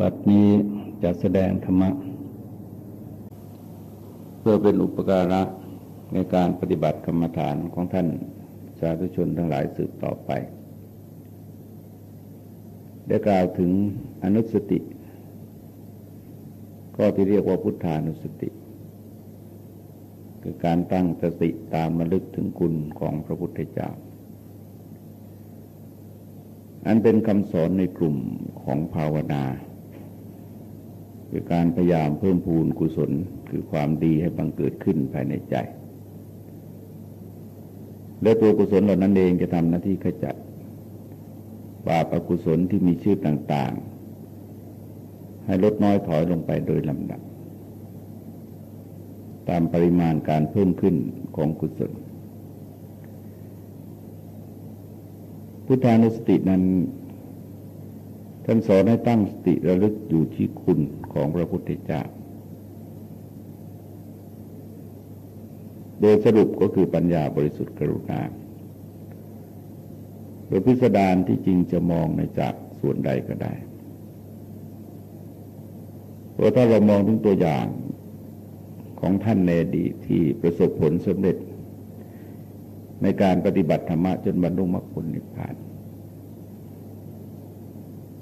บัดนี้จะแสดงธรรมะ เพื่อเป็นอุปการะในการปฏิบัติกรรมฐานของท่านสาธุชนทั้งหลายสืบต่อไป ได้กล่าวถึงอนุสติ ก็ที่เรียกว่าพุทธานุสติ คือการตั้งสติตามระลึกถึงคุณของพระพุทธเจ้าอันเป็นคำสอนในกลุ่มของภาวนา คือการพยายามเพิ่มพูนกุศลคือความดีให้บังเกิดขึ้นภายในใจ และตัวกุศลเหล่านั้นเองจะทำหน้าที่ขจัดบาปอกุศลที่มีชื่อต่างๆ ให้ลดน้อยถอยลงไปโดยลำดับ ตามปริมาณการเพิ่มขึ้นของกุศล พุทธานุสตินั้น ท่านสอนให้ตั้งสติระลึกอยู่ที่คุณของพระพุทธเจ้า โดยสรุปก็คือปัญญาบริสุทธิ์กรุณา โดยพิสดารที่จริงจะมองในจากส่วนใดก็ได้ เพราะถ้าเรามองถึงตัวอย่างของท่านในอดีตที่ประสบผลสำเร็จ ในการปฏิบัติธรรมะจนบรรลุมรรคผลนิพพาน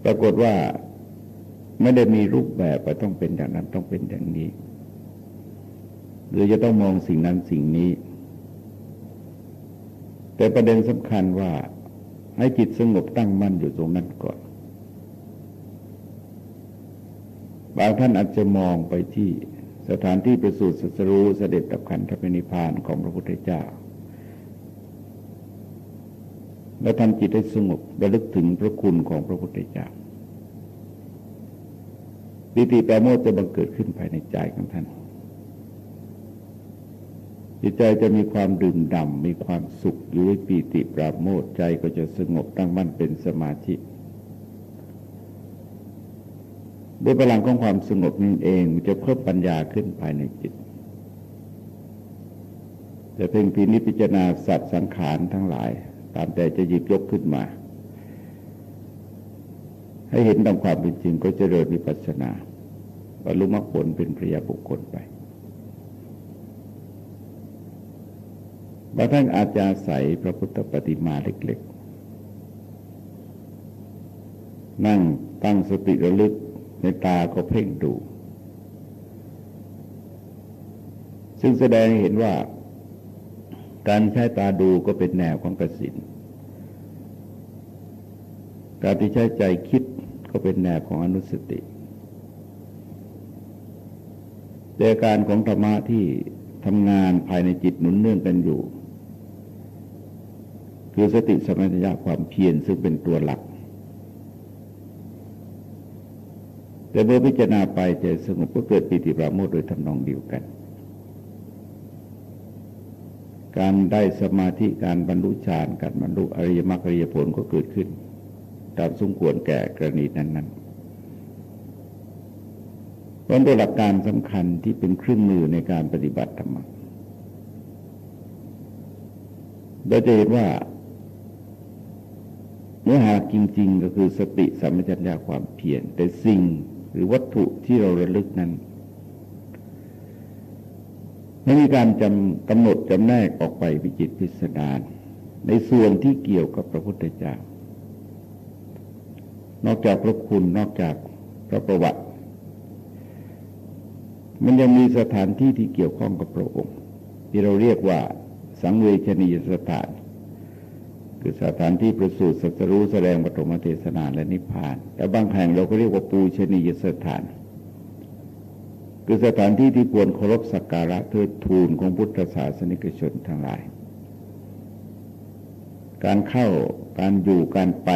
ปรากฏว่าไม่ได้มีรูปแบบว่าต้องเป็นอย่างนั้นต้องเป็นอย่างนี้ หรือจะต้องมองสิ่งนั้นสิ่งนี้ แต่ประเด็นสำคัญว่าให้จิตสงบตั้งมั่นอยู่ตรงนั้นก่อนบางท่านอาจจะมองไปที่สถานที่ประสูติสัสรู้เสด็จดับขันธปณิพานของพระพุทธเจ้า แล้วทำจิตให้สงบระลึกถึงพระคุณของพระพุทธเจ้าปิติแปรโมทจะบังเกิดขึ้นภายในใจของท่าน จิตใจจะมีความดื่มด่ำมีความสุขอยู่ด้วยปีติปราโมทใจก็จะสงบตั้งมั่นเป็นสมาธิด้วยพลังของความสงบนี้เองจะเพิ่มปัญญาขึ้นภายในจิต จะเพ่งพินิจพิจารณาสัตว์สังขารทั้งหลาย ตามแต่จะหยิบยกขึ้นมา ให้เห็นตามความเป็นจริงก็จะเริญวิปัสสนาบรรลุมรรคผลเป็นพริยบุคคลไปบางท่านอาจจะใส่พระพุทธปฏิมาเล็กๆ นั่งตั้งสติระลึกในตาก็เพ่งดู ซึ่งแสดงเห็นว่า การใช้ตาดูก็เป็นแนวของกสินการที่ใช้ใจคิดก็เป็นแนวของอนุสติแต่การของธรรมะที่ทำงานภายในจิตหนุนเนื่องกันอยู่ คือสติสมัญญาความเพียรซึ่งเป็นตัวหลัก แต่เมื่อพิจารณาไปใจสงบก็เกิดปิติปราโมทโดยทำนองเดียวกัน การได้สมาธิการบรรลุฌานการบรรลุอริยมรรคอริยผลก็เกิดขึ้น ตามสมควรแก่กรณีนั้นๆเพราะเป็นหลักการสำคัญที่เป็นเครื่องมือในการปฏิบัติธรรมเราจะเห็นว่าเนื้อหาจริง ๆ ก็คือสติสัมปชัญญะความเพียรแต่สิ่งหรือวัตถุที่เราระลึกนั้น ไม่มีการจำกำหนดจำแนกออกไปวิจิตพิสดารในส่วนที่เกี่ยวกับพระพุทธเจ้า นอกจากพระคุณนอกจากพระประวัติ มันยังมีสถานที่ที่เกี่ยวข้องกับพระองค์ ที่เราเรียกว่าสังเวชนียสถาน คือสถานที่ประสูติสัจรู้แสดงปฐมเทศนาและนิพพาน แต่บางแห่งเราก็เรียกว่าปูชนียสถาน คือสถานที่ที่ควรเคารพสักการะเทิดทูนของพุทธศาสนิกชนทั้งหลาย การเข้าการอยู่การไป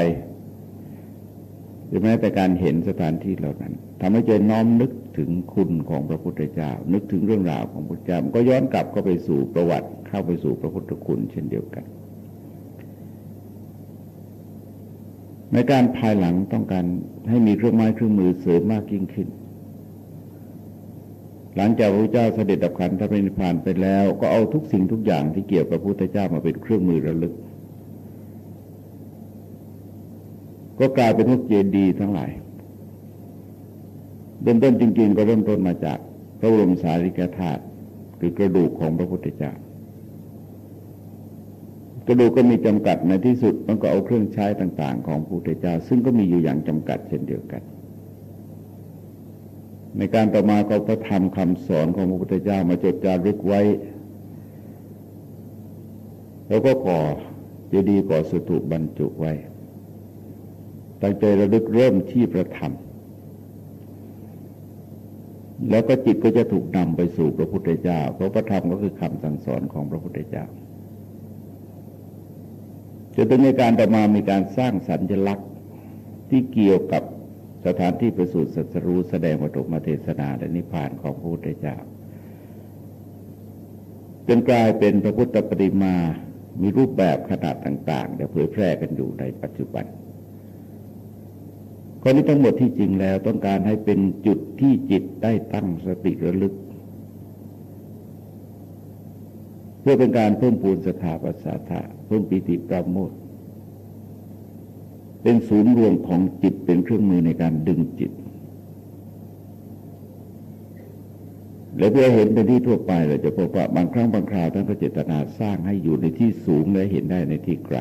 หรือแม้แต่การเห็นสถานที่เหล่านั้นทำให้ใจน้อมนึกถึงคุณของพระพุทธเจ้า นึกถึงเรื่องราวของพระพุทธเจ้าก็ย้อนกลับเข้าไปสู่ประวัติเข้าไปสู่พระพุทธคุณเช่นเดียวกัน ในการภายหลังต้องการให้มีเครื่องไม้เครื่องมือเสริมมากยิ่งขึ้น หลังจากพระพุทธเจ้าเสด็จดับขันธปรินิพานไปแล้ว ก็เอาทุกสิ่งทุกอย่างที่เกี่ยวกับพระพุทธเจ้ามาเป็นเครื่องมือระลึก ก็กลายเป็นพวกเจดีย์ทั้งหลายเริ่มต้นจริง ๆ ก็เริ่มต้นมาจากพระบรมสารีริกธาตุคือกระดูกของพระพุทธเจ้ากระดูกก็มีจำกัดในที่สุดมันก็เอาเครื่องใช้ต่าง ๆ ของพระพุทธเจ้า ซึ่งก็มีอยู่อย่างจำกัดเช่นเดียวกัน ในการต่อมาก็พระธรรมคำสอนของพระพุทธเจ้ามาจดจารึกไว้ แล้วก็ก่อเจดีย์ก่อสถูปบรรจุไว้ ตั้งใจระลึกเริ่มที่ประธรรม แล้วก็จิตก็จะถูกนำไปสู่พระพุทธเจ้า เพราะพระธรรมก็คือคำสั่งสอนของพระพุทธเจ้าจะต้องมีการต่อมามีการสร้างสัญลักษณ์ที่เกี่ยวกับ สถานที่ประสูติสัสรู้แสดงวัตถุมาเทศนาและนิพพานของพระพุทธเจ้าจนกลายเป็นพระพุทธปฏิมา มีรูปแบบขนาดต่างๆแต่เผยแพร่กันอยู่ในปัจจุบันข้อนี้ทั้งหมดที่จริงแล้วต้องการให้เป็นจุดที่จิตได้ตั้งสติระลึก เพื่อเป็นการเพิ่มปูนสถาปัสสาธะเพิ่มปิติปราโมท เป็นศูนย์รวมของจิตเป็นเครื่องมือในการดึงจิต และเพื่อเห็นเป็นที่ทั่วไปเราจะพบว่าบางครั้งบางคราวท่านก็เจตนาสร้างให้อยู่ในที่สูงและเห็นได้ในที่ไกล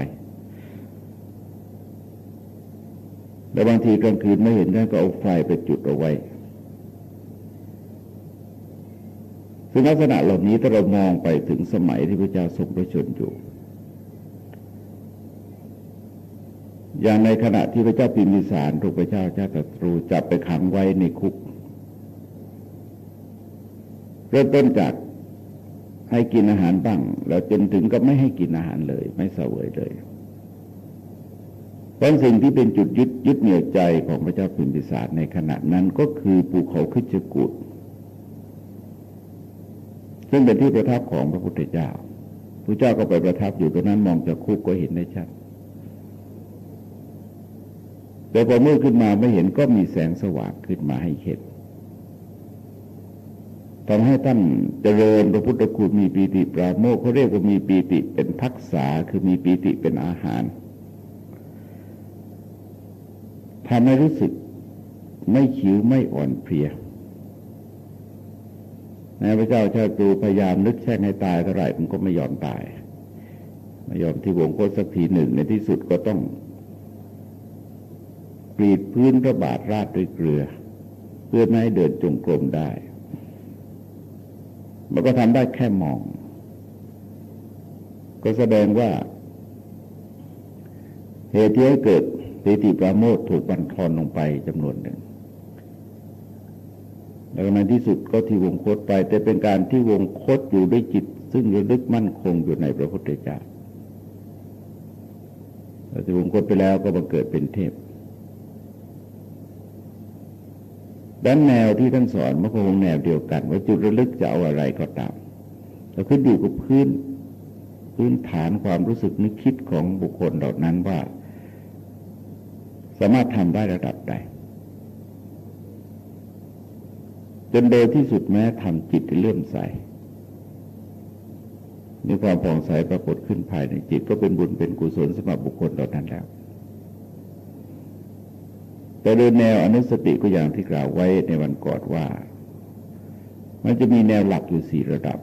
แต่บางทีกลางคืนไม่เห็นท่านก็เอาไฟไปจุดเอาไว้ซึ่งลักษณะเหล่านี้ถ้าเรามองไปถึงสมัยที่พระเจ้าทรงประชนอยู่ อย่างในขณะที่พระเจ้าพิมพิสารถูกพระเจ้าชาติตรูจับไปขังไว้ในคุก เริ่มต้นจากให้กินอาหารบ้าง แล้วจนถึงก็ไม่ให้กินอาหารเลย ไม่เสวยเลยเพราะสิ่งที่เป็นจุดยึดยึดเหนี่ยวใจของพระเจ้าพิมพิสารในขณะนั้นก็คือภูเขาขึ้นจกุดซึ่งเป็นที่ประทับของพระพุทธเจ้าพระเจ้าก็ไปประทับอยู่ตรงนั้นมองจากคุกก็เห็นได้ชัด แต่พอมื่อขึ้นมาไม่เห็นก็มีแสงสว่างขึ้นมาให้เห็นทำให้ท่านเจริญพระพุทธคุณมีปีติปราโมทเขาเรียกว่ามีปีติเป็นทักษะคือมีปีติเป็นอาหารทำให้รู้สึกไม่ขิวไม่อ่อนเพลียนพระเจ้าชาตูพยายามนึกแช่งให้ตายเท่าไหร่มันก็ไม่ยอมตาย ไม่ยอมที่วงโคตสักทีหนึ่งในที่สุดก็ต้อง กรีดพื้นพระบาทราดด้วยเกลือ เพื่อไม่ให้เดินจงกรมได้ มันก็ทำได้แค่มอง ก็แสดงว่า เหตุที่ให้เกิดปิติปราโมทถูกบันทอนลงไปจำนวนหนึ่งแล้วในที่สุดก็ที่วงโคตไป แต่เป็นการที่วงโคตอยู่ด้วยจิต ซึ่งระลึกมั่นคงอยู่ในพระพุทธเจ้าเราที่วงโคตไปแล้วก็มาเกิดเป็นเทพ ด้านแนวที่ท่านสอนมันก็คงแนวเดียวกันว่าจุดระลึกจะเอาอะไรก็ตามเราขึ้นอยู่กับพื้นพื้นฐานความรู้สึกนึกคิดของบุคคลเหล่านั้นว่า สามารถทำได้ระดับใดจนโดยที่สุดแม้ทำจิตเลื่อมใสมีความผ่องใสปรากฏขึ้นภายในจิต ก็เป็นบุญเป็นกุศลสำหรับบุคคลเหล่านั้นแล้ว แต่โดยแนวอนุสติก็อย่างที่กล่าวไว้ในวันก่อนว่า มันจะมีแนวหลักอยู่สี่ระดับ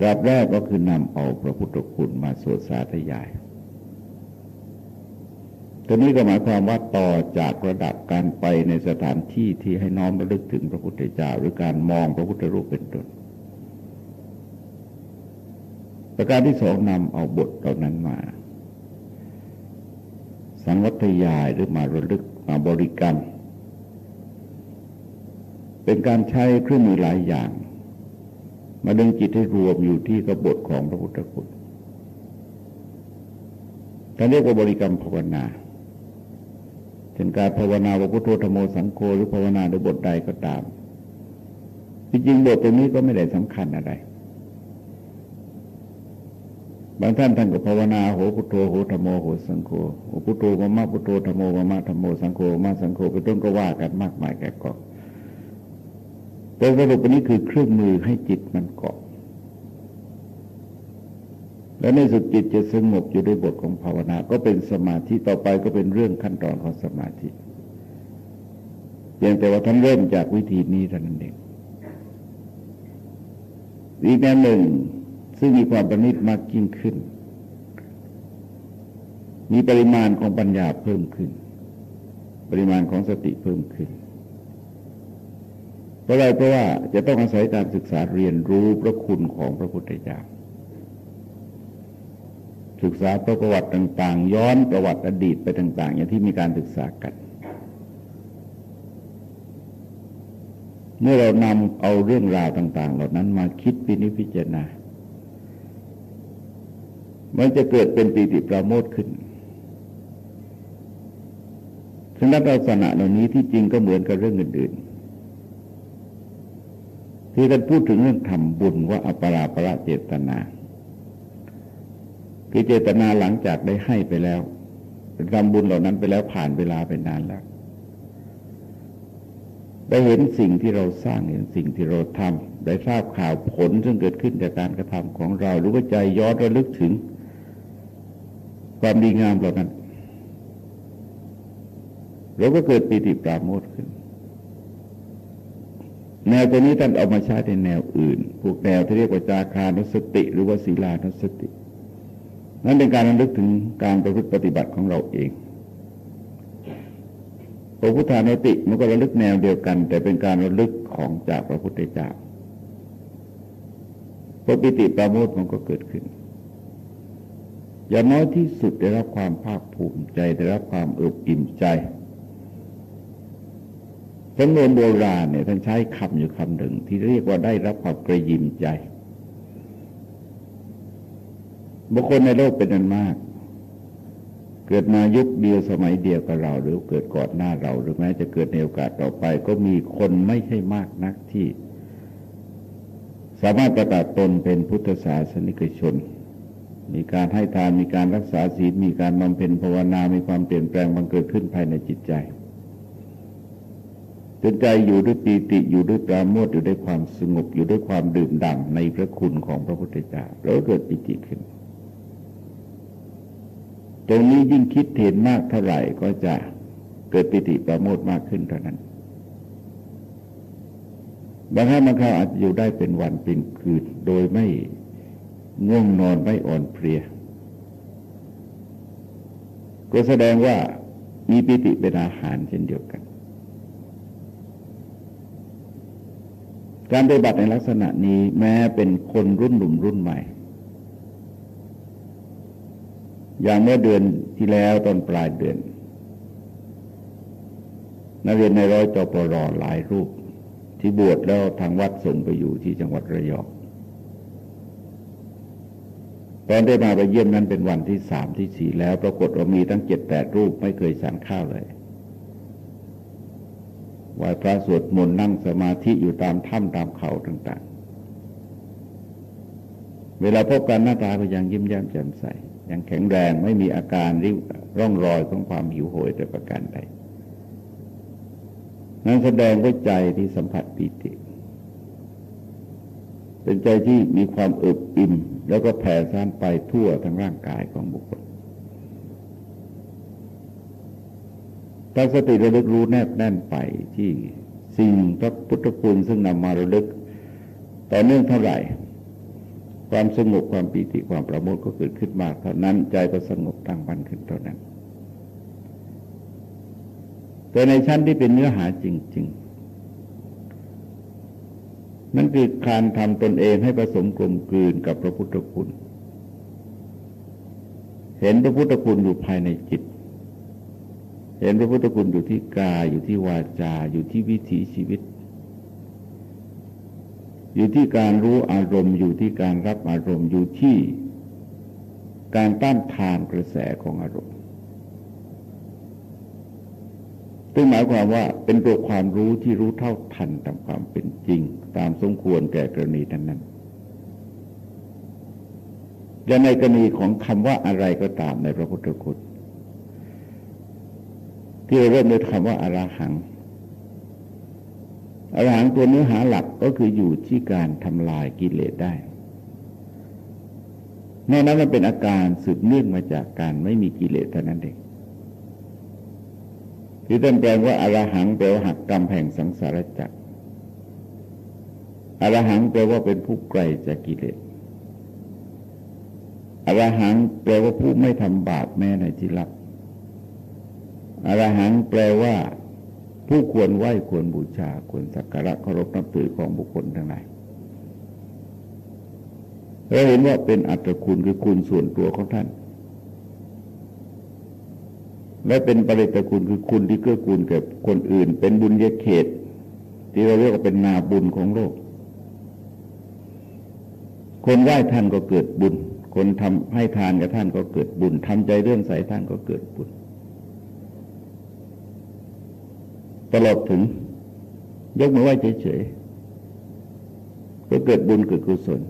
ระดับแรกก็คือนำเอาพระพุทธคุณมาสวดสาธยายตัวนี้ก็หมายความว่าต่อจากระดับการไปในสถานที่ที่ให้น้อมระลึกถึงพระพุทธเจ้า หรือการมองพระพุทธรูปเป็นต้นประการที่สองนำเอาบทเหล่านั้นมา สังวัตยายหรือมาระลึกมาบริกรรม เป็นการใช้เครื่องมือหลายอย่าง มาดึงจิตให้รวมอยู่ที่กบทของพระพุทธคุณการเรียกว่าบริกรรมภาวนาเช่นการภาวนาว่าพุทโธธโมสังโฆหรือภาวนาในบทใดก็ตาม จริงๆบทตรงนี้ก็ไม่ได้สำคัญอะไร บางท่านท่านก็ภาวนาโหพุทโธโหธโมโหสังโฆโหพุทโธมามาพุทโธธโมมามาธโมสังโฆมาสังโฆเป็นต้นก็ว่ากันมากมายแก่กองแต่สรุปนี้คือเครื่องมือให้จิตมันเกาะ แล้วในสุดจิตจะสงบอยู่ด้วยบทของภาวนา ก็เป็นสมาธิต่อไปก็เป็นเรื่องขั้นตอนของสมาธิเพียงแต่ว่าท่านเริ่มจากวิธีนี้เท่านั้นเองอีกแนวหนึ่ง ซึ่งมีความประณีตมากยิ่งขึ้น มีปริมาณของปัญญาเพิ่มขึ้น ปริมาณของสติเพิ่มขึ้น เพราะอะไรเพราะว่าจะต้องอาศัยการศึกษาเรียนรู้พระคุณของพระพุทธเจ้าศึกษาประวัติต่าง ๆ ย้อนประวัติอดีตไปต่าง ๆ อย่างที่มีการศึกษากัน เมื่อเรานำเอาเรื่องราวต่าง ๆ เหล่านั้นมาคิดพินิจพิจารณา มันจะเกิดเป็นปีติประโมทขึ้นซึ่งลักษณะเหล่านี้ที่จริงก็เหมือนกับเรื่องอื่นๆ ที่ท่านพูดถึงเรื่องทำบุญว่าอปราประเจตนาคือเจตนาหลังจากได้ให้ไปแล้วทำบุญเหล่านั้นไปแล้วผ่านเวลาไปนานแล้วได้เห็นสิ่งที่เราสร้างเห็นสิ่งที่เราทำได้ทราบข่าวผลซึ่งเกิดขึ้นจากการกระทำของเรารือว่าใจย้อนระลึกถึง ความดีงามเหล่านั้น เราก็เกิดปีติปราโมทขึ้น แนวตัวนี้ท่านเอามาใช้ในแนวอื่น พวกแนวที่เรียกว่าจาคานุสติ หรือว่าศีลานุสติ นั่นเป็นการระลึกถึงการประพฤติปฏิบัติของเราเองพระพุทธานุติมันก็ระลึกแนวเดียวกัน แต่เป็นการระลึกของจากพระพุทธเจ้าพระปิติปราโมทมันก็เกิดขึ้น อย่างน้อยที่สุดได้รับความภาคภูมิใจได้รับความอิบอิ่มใจสำนวนโบราณเนี่ยท่านใช้คำอยู่คำหนึ่ง ที่เรียกว่าได้รับความกระยิมใจบุคคลในโลกเป็นอันมาก เกิดมายุคเดียวสมัยเดียวกับเรา หรือเกิดก่อนหน้าเรา หรือแม้จะเกิดในโอกาสต่อไป ก็มีคนไม่ใช่มากนักที่ สามารถประกาศตนเป็นพุทธศาสนิกชน มีการให้ทานมีการรักษาศีลมีการบำเพ็ญภาวนา มีความเปลี่ยนแปลงบังเกิดขึ้นภายในจิตใจจนใจอยู่ด้วยปีติอยู่ด้วยปราโมทอยู่ด้วยความสงบอยู่ด้วยความดื่มด่ำในพระคุณของพระพุทธเจ้าแล้วเกิดปิติขึ้น ตรงนี้ยิ่งคิดเห็นมากเท่าไหร่ก็จะเกิดปิติประโมทมากขึ้นเท่านั้นบางครั้งบางคราวอาจจะอยู่ได้เป็นวันเป็นคืนโดยไม่ ง่วงนอนไม่อ่อนเพลีย ก็แสดงว่ามีปิติเป็นอาหารเช่นเดียวกัน การปฏิบัติในลักษณะนี้แม้เป็นคนรุ่นหนุ่มรุ่นใหม่ อย่างเมื่อเดือนที่แล้วตอนปลายเดือน นักเรียนในร้อยจปรหลายรูป ที่บวชแล้วทางวัดส่งไปอยู่ที่จังหวัดระยอง ตอนได้มาไปเยี่ยมนั้นเป็นวันที่สามที่สี่แล้วปรากฏว่ามีตั้งเจ็ดแปดรูปไม่เคยฉันข้าวเลยไหว้พระสวดมนต์นั่งสมาธิอยู่ตามถ้ำตามเขาต่าง ๆ เวลาพบกันหน้าตาก็ยังยิ้มแย้มแจ่มใสยังแข็งแรงไม่มีอาการริร่องรอยของความหิวโหยแต่ประการใดนั้นแสดงว่าใจที่สัมผัสปีติ เป็นใจที่มีความอึบอิ่ม แล้วก็แผ่ซ่านไปทั่วทั้งร่างกายของบุคคลตั้งสติระลึกรู้แนบแน่นไปที่สิ่งพระพุทธคุณซึ่งนำมาระลึก ต่อเนื่องเท่าไหร่ ความสงบความปีติความประโมทก็เกิดขึ้นมากเท่านั้นใจก็สงบตั้งมั่นขึ้นเท่านั้น แต่ในชั้นที่เป็นเนื้อหาจริง ๆ นั่นคือการทำตนเองให้ผสมกลมกลืนกับพระพุทธคุณ เห็นพระพุทธคุณอยู่ภายในจิต เห็นพระพุทธคุณอยู่ที่กายอยู่ที่วาจาอยู่ที่วิถีชีวิต อยู่ที่การรู้อารมณ์ อยู่ที่การรับอารมณ์อยู่ที่การต้านทานกระแสของอารมณ์ ซึ่งหมายความว่าเป็นตัวความรู้ที่รู้เท่าทันตามความเป็นจริง ตามสมควรแก่กรณีนั้นนั้นและในกรณีของคำว่าอะไรก็ตามในพระพุทธคุณที่เราเริ่มด้วยคำว่าอาราหังอรหังตัวเนื้อหาหลักก็คืออยู่ที่การทำลายกิเลสได้นอกนั้นมันเป็นอาการสืบเนื่องมาจากการไม่มีกิเลสเท่านั้นเอง ที่ท่านแปลว่าอรหังแปลว่าหักกรรมแห่งสังสารจักรอรหังแปลว่าเป็นผู้ไกลจากกิเลสอรหังแปลว่าผู้ไม่ทำบาปแม้ในที่ลับอรหังแปลว่าผู้ควรไหว้ควรบูชาควรสักการะเคารพนับถือของบุคคลทั้งหลายเราเห็นว่าเป็นอัตคุณคือคุณส่วนตัวของท่าน และเป็นปริตคุณคือคุณที่เกื้อกูลกับคนอื่น เป็นบุญยเขต ที่เราเรียกว่าเป็นนาบุญของโลก คนไหว้ท่านก็เกิดบุญ คนทำให้ทานกับท่านก็เกิดบุญทำใจเรื่องใส่ท่านก็เกิดบุญ ตลอดถึง ยกมือไหว้เฉยๆก็เกิดบุญเกิดกุศล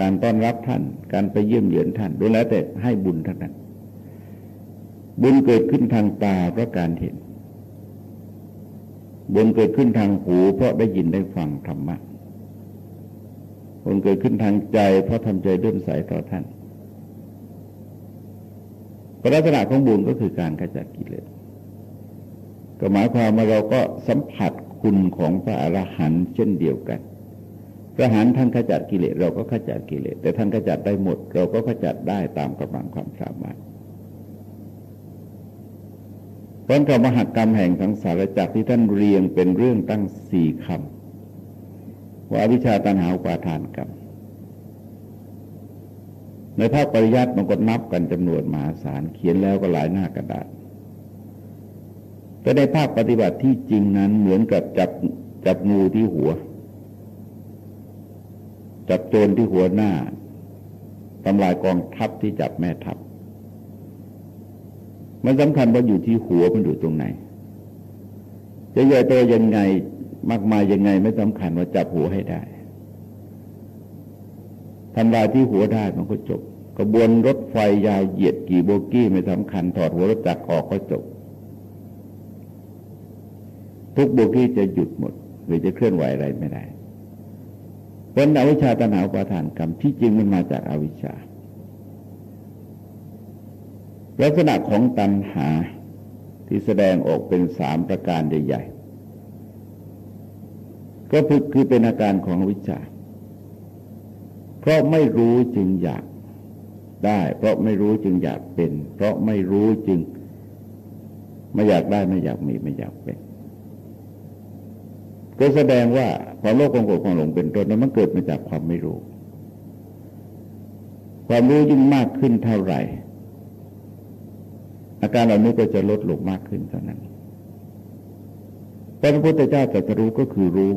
การต้อนรับท่าน การไปเยี่ยมเยือนท่านดูแลแต่ให้บุญเท่านั้น บุญเกิดขึ้นทางตาเพราะการเห็น บุญเกิดขึ้นทางหูเพราะได้ยินได้ฟังธรรมะ บุญเกิดขึ้นทางใจเพราะทำใจเลื่อมใสต่อท่านลักษณะของบุญก็คือการขจัดกิเลสก็หมายความว่าเราก็สัมผัสคุณของพระอรหันต์เช่นเดียวกัน พระหันท่านขจัดกิเลสเราก็ขจัดกิเลสแต่ท่านขจัดได้หมด เราก็ขจัดได้ตามกำลังความสามารถเพราะกรรมหักกรรมแห่งสังสารจักรที่ท่านเรียงเป็นเรื่องตั้งสี่คำว่าวิชาตัณหาอุปาทานกรรมในภาคปริยัติมันก็นับกันจำนวนมหาศาลเขียนแล้วก็หลายหน้ากระดาษ แต่ในภาคปฏิบัติที่จริงนั้นเหมือนกับจับจับงูที่หัว จับโจรที่หัวหน้าทำลายกองทัพที่จับแม่ทัพ มันสำคัญว่าอยู่ที่หัวมันอยู่ตรงไหน จะใหญ่โตยังไงมากมายยังไงไม่สำคัญว่าจับหัวให้ได้ทำลายที่หัวได้มันก็จบ กระบวนรถไฟยาวเหยียดกี่โบกี้ไม่สำคัญถอดหัวรถจักรออกก็จบ ทุกโบกี้จะหยุดหมด หรือจะเคลื่อนไหวอะไรไม่ได้เป็นอวิชชาตัณหาประทานกรรมที่จริงมันมาจากอาวิชชา ลักษณะของตัณหาที่แสดงออกเป็นสามประการใหญ่ๆ ก็คือเป็นอาการของวิชา เพราะไม่รู้จึงอยากได้ เพราะไม่รู้จึงอยากเป็น เพราะไม่รู้จึง ไม่อยากได้ไม่อยากมีไม่อยากเป็น ก็แสดงว่าความโลภความโกรธความหลงเป็นต้นนั้นมันเกิดมาจากความไม่รู้ ความรู้ยิ่งมากขึ้นเท่าไหร่ อาการเหล่านี้ก็จะลดลงมากขึ้นเท่านั้นพระพุทธเจ้าตรัสรู้ก็คือรู้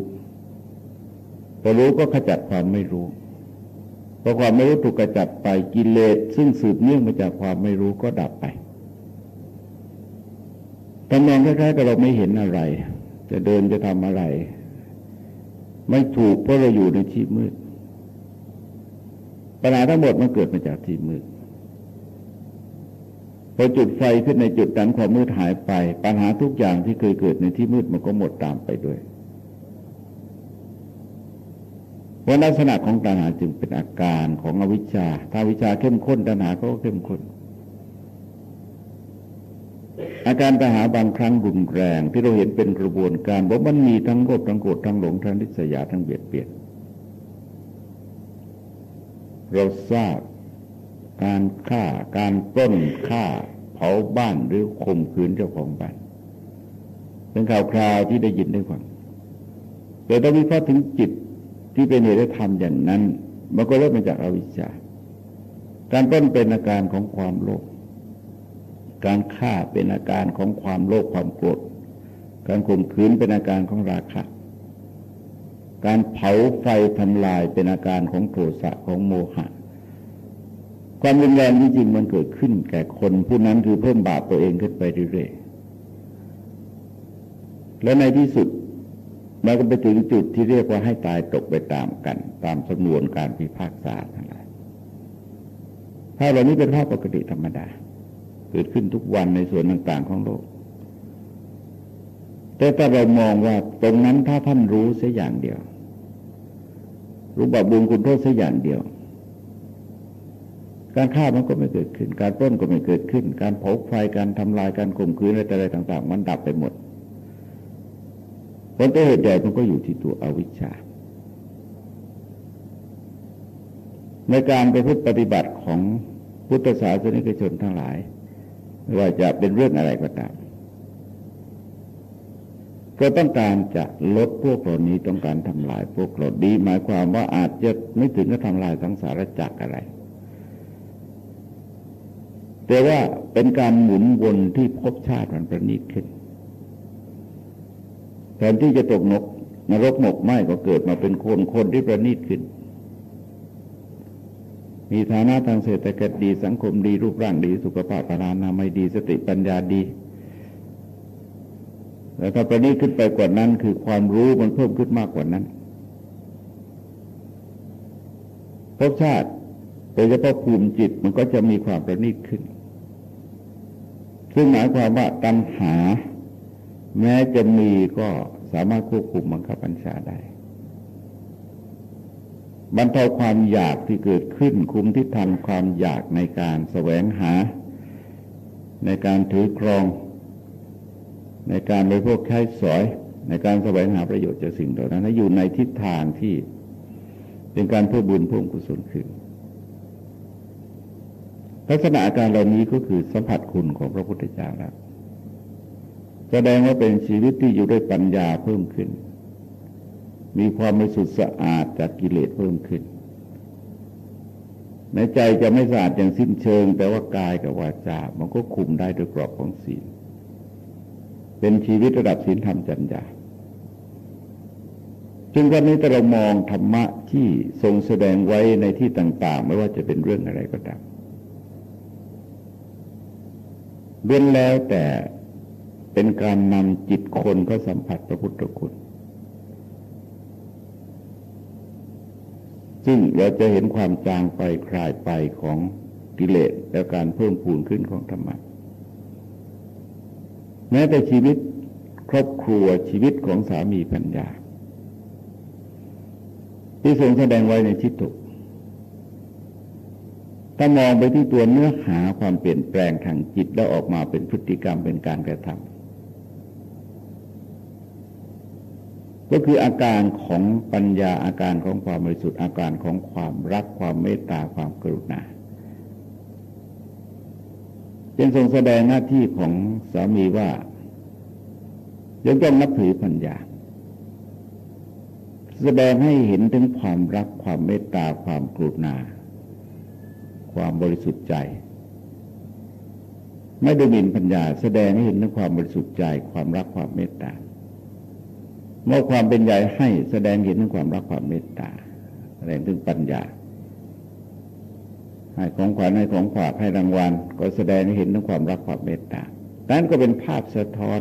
พอรู้ก็ขจัดความไม่รู้พอความไม่รู้ถูกกระจัดไปกิเลสซึ่งสืบเนื่องมาจากความไม่รู้ก็ดับไปตำนองคล้ายๆกับเราไม่เห็นอะไร จะเดินจะทำอะไร ไม่ถูกเพราะเราอยู่ในที่มืดปัญหาทั้งหมดมันเกิดมาจากที่มืด พอจุดไฟขึ้นในจุดนั้นความมืดหายไป ปัญหาทุกอย่างที่เคยเกิดในที่มืดมันก็หมดตามไปด้วยว่าลักษณะของตัณหาจึงเป็นอาการของอวิชชา ถ้าวิชาเข้มข้นตัณหาก็เข้มข้น อาการปัญหาบางครั้งรุนแรงที่เราเห็นเป็นกระบวนการบอกมันมีทั้งโลภทั้งโกรธทั้งหลงทั้งนิสยาทั้งเบียดเบียนเราทราบ การฆ่าการปล้นฆ่าเผาบ้านหรือข่มขืนเจ้าของบ้านเป็นข่าวคราวที่ได้ยินได้ฟังแต่ถ้าวิเคราะห์ถึงจิตที่เป็นเหตุธรรมอย่างนั้น มันก็เริ่มมาจากอวิชชา การปล้นเป็นอาการของความโลภการฆ่าเป็นอาการของความโลภความโกรธการข่มขืนเป็นอาการของราคะการเผาไฟทำลายเป็นอาการของโทสะของโมหะ ความรุนแรงที่จริงมันเกิดขึ้น แก่คนผู้นั้นคือเพิ่มบาปตัวเองขึ้นไปเรื่อยๆ และในที่สุดมันก็ไปถึงจุดที่เรียกว่าให้ตายตกไปตามกัน ตามสำนวนการพิพากษาทั้งหลายภาพเหล่านี้เป็นภาพปกติธรรมดา เกิดขึ้นทุกวันในส่วนต่างๆ ของโลก แต่ถ้าเรามองว่าตรงนั้นถ้าท่านรู้เสียอย่างเดียว รู้บาปบุญคุณโทษเสียอย่างเดียว การฆ่ามันก็ไม่เกิดขึ้น การปล้นก็ไม่เกิดขึ้น การเผาไฟการทำลายการข่มขืนอะไรต่าง ๆ มันดับไปหมดผลต้นเหตุใหญ่มันก็อยู่ที่ตัวอวิชชา ในการไปพุทธปฏิบัติของพุทธศาสนิกชนทั้งหลาย ไม่ว่าจะเป็นเรื่องอะไรก็ตามก็ต้องการจะลดพวกเหล่านี้ต้องการทำลายพวกเหล่านี้หมายความว่าอาจจะไม่ถึงกับทำลายสังสารจักรอะไร แต่ว่าเป็นการหมุนวนที่พบชาติมันประณีตขึ้นแทนที่จะตกนกนรกหมกไหมก็เกิดมาเป็นคนคนที่ประณีตขึ้น มีฐานะทางเศรษฐกิจดีสังคมดีรูปร่างดี สุขภาพพลานามัยดีสติปัญญาดีแล้วถ้าประณีตขึ้นไปกว่านั้น คือความรู้มันเพิ่มขึ้นมากกว่านั้นภพชาติ โดยเฉพาะภูมิจิตมันก็จะมีความประณีตขึ้น ซึ่งหมายความว่าตัณหา แม้จะมีก็สามารถควบคุมบังคับบัญชาได้บรรเทาความอยากที่เกิดขึ้นคุมที่ทันความอยากในการแสวงหา ในการถือครอง ในการไปพวกใช้สอย ในการแสวงหาประโยชน์จากสิ่งเหล่านั้นอยู่ในทิศทางที่เป็นการเพิ่มบุญเพิ่มกุศลขึ้น ลักษณะอาการเหล่านี้ก็คือสัมผัสคุณของพระพุทธเจ้าแล้วแสดงว่าเป็นชีวิตที่อยู่ด้วยปัญญาเพิ่มขึ้น มีความบริสุทธิ์สะอาดจากกิเลสเพิ่มขึ้น ในใจจะไม่สะอาดอย่างสิ้นเชิง แต่ว่ากายกับวาจา มันก็คุมได้ด้วยกรอบของศีล เป็นชีวิตระดับศีลธรรมจัญญาจึงวันนี้ต่เรามองธรรมะที่ทรงแสดงไว้ในที่ต่าง ๆ ไม่ว่าจะเป็นเรื่องอะไรก็ตาม เว้นแล้วแต่เป็นการนำจิตคนก็สัมผัสพระพุทธคุณ ซึ่งเราจะเห็นความจางไปคลายไปของกิเลสและการเพิ่มพูนขึ้นของธรรมะแม้แต่ชีวิตครอบครัวชีวิตของสามีปัญญา ที่ทรงแสดงไว้ในชิตตุ ถ้ามองไปที่ตัวเนื้อหาความเปลี่ยนแปลงทางจิตแล้วออกมาเป็นพฤติกรรมเป็นการกระทำก็คืออาการของปัญญาอาการของความบริสุทธิ์อาการของความรักความเมตตาความกรุณาจึงทรงแสดงหน้าที่ของสามีว่ายังต้องนับถือปัญญา แสดงให้เห็นถึงความรักความเมตตาความกรุณา ความบริสุทธิ์ใจ ไม่ดูหมิ่นปัญญา แสดงให้เห็นถึงความบริสุทธิ์ใจ ความรักความเมตตาเมื่อความเป็นใหญ่ให้แสดงเห็นถึงความรักความเมตตา แสดงถึงปัญญาให้ของขวัญให้ของฝากให้รางวัลก็แสดงให้เห็นถึงความรักความเมตตานั้นก็เป็นภาพสะท้อน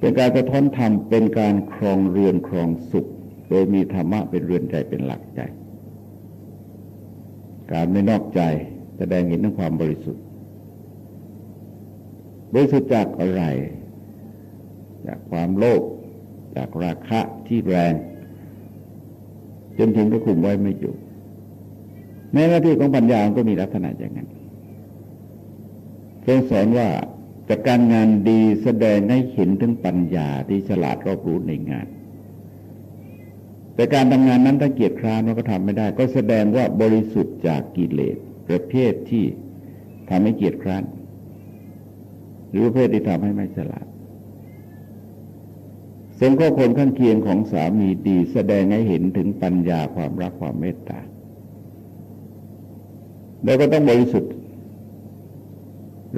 เป็นการสะท้อนธรรมเป็นการครองเรือนครองสุข โดยมีธรรมะเป็นเรือนใจเป็นหลักใจ การไม่นอกใจแสดงเห็นถึงความบริสุทธิ์ บริสุทธิ์จากอะไร จากความโลภจากราคะที่แรง จนถึงก็คุมไว้ไม่อยู่ในหน้าที่ของปัญญาก็มีลักษณะอย่างนั้นทรงสอนว่าจากการงานดีแสดงให้เห็นถึงปัญญาที่ฉลาดรอบรู้ในงาน แต่การทำงานนั้นถ้าเกียรติคร้านก็ทำไม่ได้ ก็แสดงว่าบริสุทธิ์จากกิเลสประเภทที่ทำให้เกียรติคร้านหรือประเภทที่ทำให้ไม่ฉลาดทรงก็คนข้างเคียงของสามีดี แสดงให้เห็นถึงปัญญาความรักความเมตตา แล้วก็ต้องบริสุทธิ์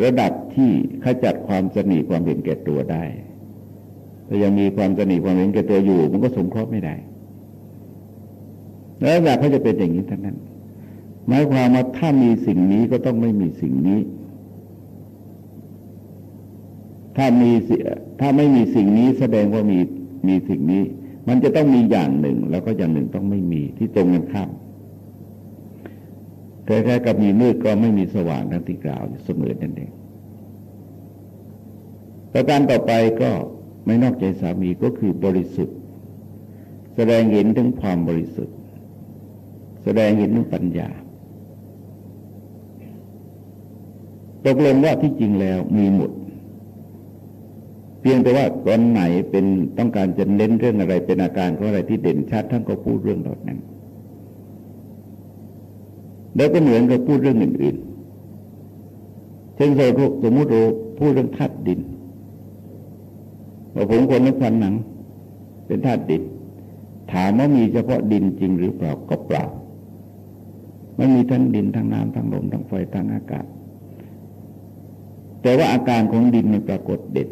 ระดับที่ขจัดความสนิความเห็นแก่ตัวได้ แต่ยังมีความสนิความเห็นแก่ตัวอยู่ มันก็สมครบไม่ได้ แล้วแบบเขาจะเป็นอย่างนี้ทั้งนั้น หมายความว่าถ้ามีสิ่งนี้ก็ต้องไม่มีสิ่งนี้ ถ้ามีถ้าไม่มีสิ่งนี้แสดงว่ามีมีสิ่งนี้ มันจะต้องมีอย่างหนึ่ง แล้วก็อย่างหนึ่งต้องไม่มีที่ตรงกันข้ามคล้ายๆกับมีมืดก็ไม่มีสว่างทั้งที่กล่าวเสมอนั่นเองประการต่อไปก็ไม่นอกใจสามีก็คือบริสุทธิ์ แสดงเห็นถึงความบริสุทธิ์ แสดงเห็นถึงปัญญา ตกลงว่าที่จริงแล้วมีหมด เพียงแต่ว่าตอนไหนเป็นต้องการจะเน้นเรื่องอะไรเป็นอาการของอะไรที่เด่นชัดท่านก็พูดเรื่องเหล่านั้น แล้วก็เหมือนกับพูดเรื่องอื่นๆ เช่นสมมติเราพูดเรื่องธาตุดินว่าผมคนนึกฟันหนัง เป็นธาตุดินถามว่ามีเฉพาะดินจริงหรือเปล่าก็เปล่า มันมีทั้งดินทั้งน้ำทั้งลมทั้งไฟทั้งอากาศ แต่ว่าอาการของดินมันปรากฏเด่น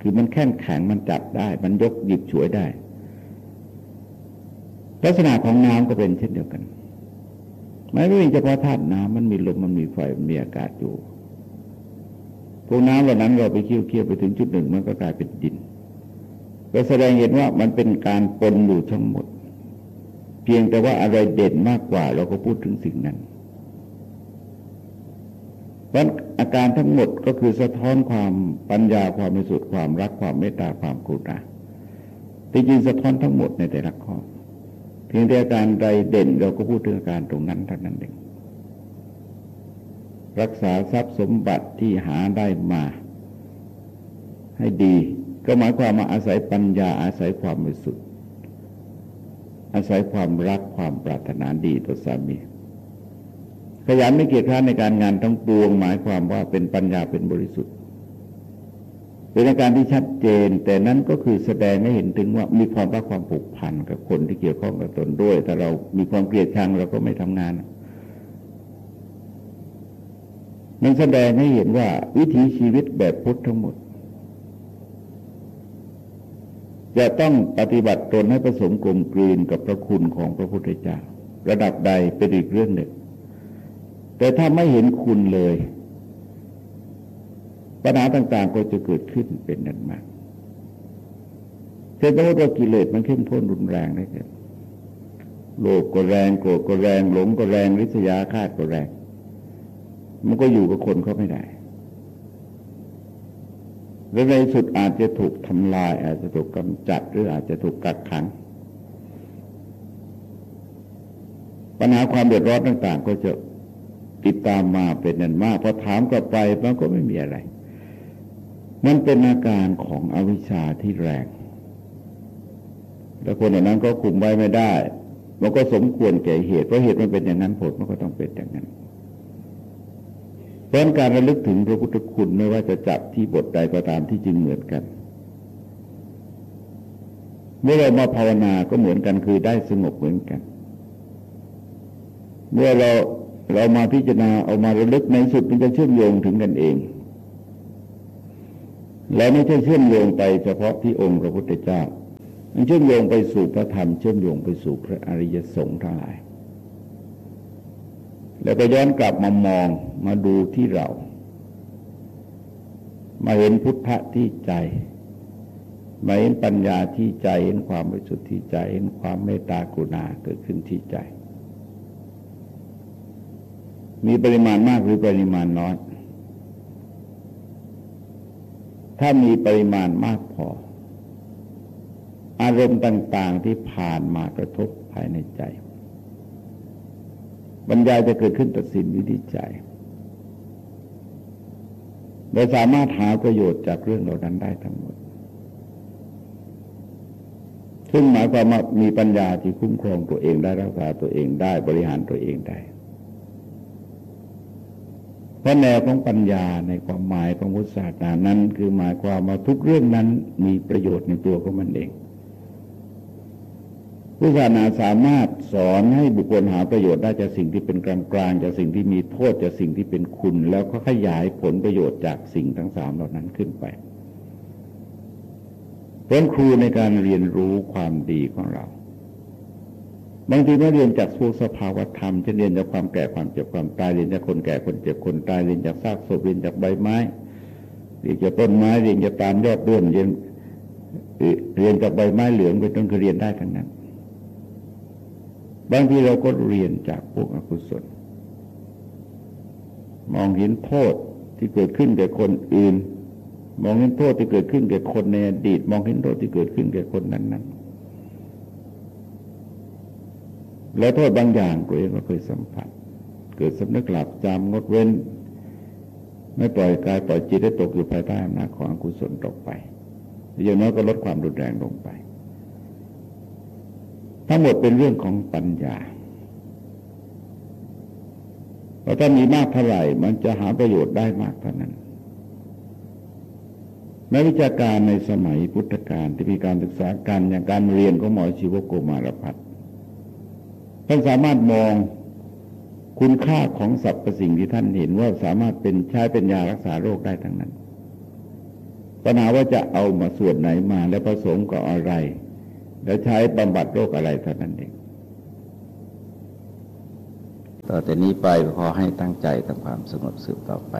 คือมันแข็งแข็งมันจับได้ มันยกหยิบฉวยได้ ลักษณะของน้ำก็เป็นเช่นเดียวกันไม่ใช่เฉพาะธาตุน้ำมันมีลมมันมีไฟมันมีอากาศอยู่พวกน้ำเหล่านั้นเราไปเคี่ยวเคี่ยวไปถึงจุดหนึ่งมันก็กลายเป็นดิน ก็แสดงเห็นว่ามันเป็นการปนอยู่ทั้งหมด พียงแต่ว่าอะไรเด่นมากกว่าเราก็พูดถึงสิ่งนั้นเพราะอาการทั้งหมดก็คือสะท้อนความปัญญาความมีสุดความรักความเมตตาความกรุณาที่จริงสะท้อนทั้งหมดในแต่ละข้อ เพียงแต่อาการใดเด่นเราก็พูดถึงอาการตรงนั้นเท่านั้นเอง รักษาทรัพย์สมบัติที่หาได้มา ให้ดี ก็หมายความมาอาศัยปัญญาอาศัยความบริสุทธิ อาศัยความรักความปรารถนาดีต่อสามี ขยันไม่เกียจคร้านในการงานทั้งปวงหมายความว่าเป็นปัญญาเป็นบริสุทธิ์ เป็นอาการที่ชัดเจน แต่นั้นก็คือแสดงให้เห็นถึงว่ามีความรักความผูกพันกับคนที่เกี่ยวข้องกับตนด้วยถ้าเรามีความเกลียดชังเราก็ไม่ทำงานมันแสดงให้เห็นว่าวิถีชีวิตแบบพุทธทั้งหมด จะต้องปฏิบัติตนให้ผสมกลมกลืนกับพระคุณของพระพุทธเจ้า ระดับใดเป็นอีกเรื่องหนึ่ง แต่ถ้าไม่เห็นคุณเลย ปัญหาต่างๆก็จะเกิดขึ้นเป็นนั้นมากเช่นสมมติว่ากิเลสมันเข้มข้นรุนแรงได้เกิดโลภก็แรงโกรธก็แรง หลงก็แรงริษยาคาดก็แรง มันก็อยู่กับคนเขาไม่ได้ และในสุดอาจจะถูกทำลาย อาจจะถูกกำจัดหรืออาจจะถูกกักขัง ปัญหาความเดือดร้อนต่าง ๆ ก็จะติดตามมาเป็นนันมากพอถามกลับไปมันก็ไม่มีอะไร มันเป็นอาการของอวิชชาที่แรง แล้วคนเหล่านั้นก็คุมไว้ไม่ได้ มันก็สมควรแก่เหตุเพราะเหตุมันเป็นอย่างนั้นผลมันก็ต้องเป็นอย่างนั้น เพราะการระลึกถึงพระพุทธคุณไม่ว่าจะจับที่บทใดก็ตามที่จริงเหมือนกัน เมื่อเรามาภาวนาก็เหมือนกันคือได้สงบเหมือนกัน เมื่อเราเรามาพิจารณาเอามาระลึกในสุดมันจะเชื่อมโยงถึงกันเอง แล้วไม่ใช่เชื่อมโยงไปเฉพาะที่องค์พระพุทธเจ้า มันเชื่อมโยงไปสู่พระธรรมเชื่อมโยงไปสู่พระอริยสงฆ์ทั้งหลาย แล้วก็ย้อนกลับมามองมาดูที่เรา มาเห็นพุทธะที่ใจ มาเห็นปัญญาที่ใจ เห็นความบริสุทธิ์ที่ใจ เห็นความเมตตากรุณาเกิดขึ้นที่ใจ มีปริมาณมากหรือปริมาณน้อย ถ้ามีปริมาณมากพอ อารมณ์ต่าง ๆที่ผ่านมากระทบภายในใจ บรรยายจะเกิดขึ้นตัดสินวินิจฉัยโดยสามารถหาประโยชน์จากเรื่องเหล่านั้นได้ทั้งหมด ซึ่งหมายความว่ามีปัญญาที่คุ้มครองตัวเองได้รักษาตัวเองได้บริหารตัวเองได้ เพราะแนวของปัญญาในความหมายของพุทธศาสนานั้น คือหมายความว่าทุกเรื่องนั้นมีประโยชน์ในตัวของมันเอง ผู้ศาสนาสามารถสอนให้บุคคลหาประโยชน์ได้จากสิ่งที่เป็นกลางกลางจากสิ่งที่มีโทษจากสิ่งที่เป็นคุณ แล้วก็ขยายผลประโยชน์จากสิ่งทั้งสามเหล่านั้นขึ้นไปเป็นครูในการเรียนรู้ความดีของเรา บางทีเมื่อเรียนจากพวกสภาวธรรมจะเรียนจากความแก่ความเจ็บความตายเรียนจากคนแก่คนเจ็บคนตายเรียนจากซากศพเรียนจากใบไม้เรียนจากต้นไม้เรียนจากตามยอดดือนเรียนเรียนจากใบไม้เหลืองเป็นต้นคือเรียนได้ทั้งนั้น บางทีเราก็เรียนจากพวกอกุศล มองเห็นโทษที่เกิดขึ้นแก่คนอื่น มองเห็นโทษที่เกิดขึ้นแก่คนในอดีต มองเห็นโทษที่เกิดขึ้นแก่คนนั้นๆแล้วโทษบางอย่างตัวเองก็เคยสัมผัส เกิดสำนึกหลับจำงดเว้น ไม่ปล่อยกายปล่อยจิตให้ตกอยู่ภายใต้อำนาจของอกุศลตกไปอย่างน้อยก็ลดความรุนแรงลงไป ทั้งหมดเป็นเรื่องของปัญญาเพราะถ้ามีมากเท่าไหร่ มันจะหาประโยชน์ได้มากเท่านั้นแม้วิชาการในสมัยพุทธกาลที่มีการศึกษาการอย่างการเรียนของหมอชีวโกมารพัฒน์ท่านสามารถมองคุณค่าของสรรพสิ่งที่ท่านเห็นว่าสามารถเป็นใช้เป็นยารักษาโรคได้ทั้งนั้นปัญหาว่าจะเอามาส่วนไหนมาแล้วผสมกับอะไร แล้วใช้บำบัดโรคอะไรเท่านั้นเอง ต่อแต่นี้ไปขอให้ตั้งใจทำความสงบสืบต่อไป